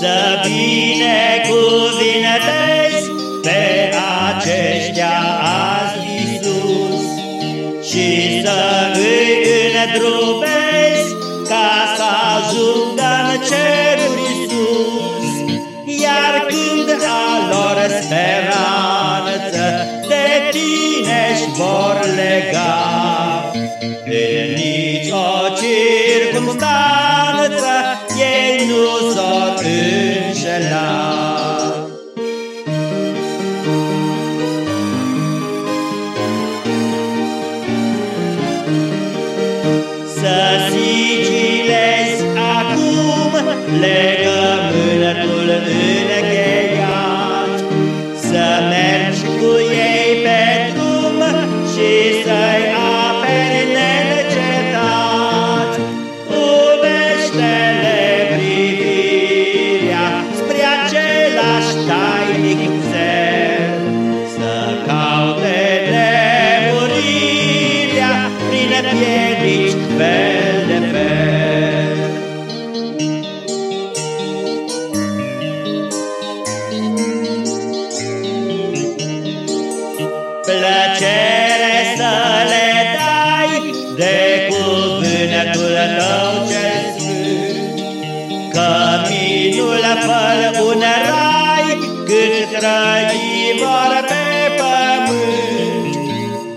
Să binecuvintezi pe aceștia azi Iisus Și să îi întrupezi ca să ajungă în ceruri sus Iar când a lor speranță de tine-și vor lega De nici o circunstanță Hallelujah. Plăcere să le dai de cuvântul tău cel sfânt, Căminul fă un rai cât trăi vor pe pământ,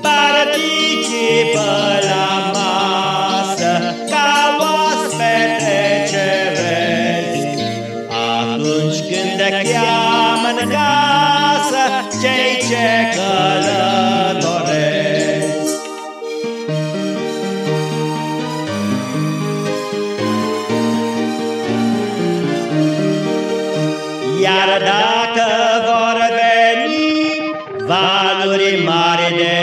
Participă la masă ca oaspete ceresc, Atunci când te cheamă în casă cei ce călătoresc. Iar dacă vor veni valuri mari de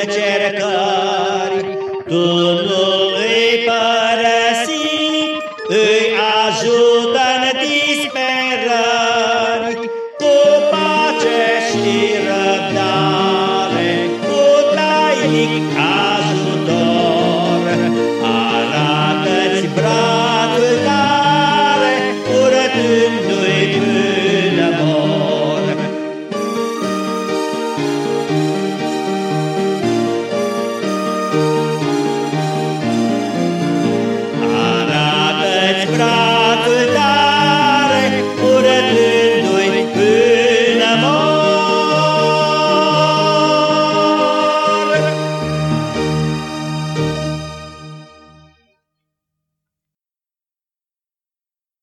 încercări, tu nu îi părăsi, îi ajută în disperări, cu pace și răbdare, cu tainic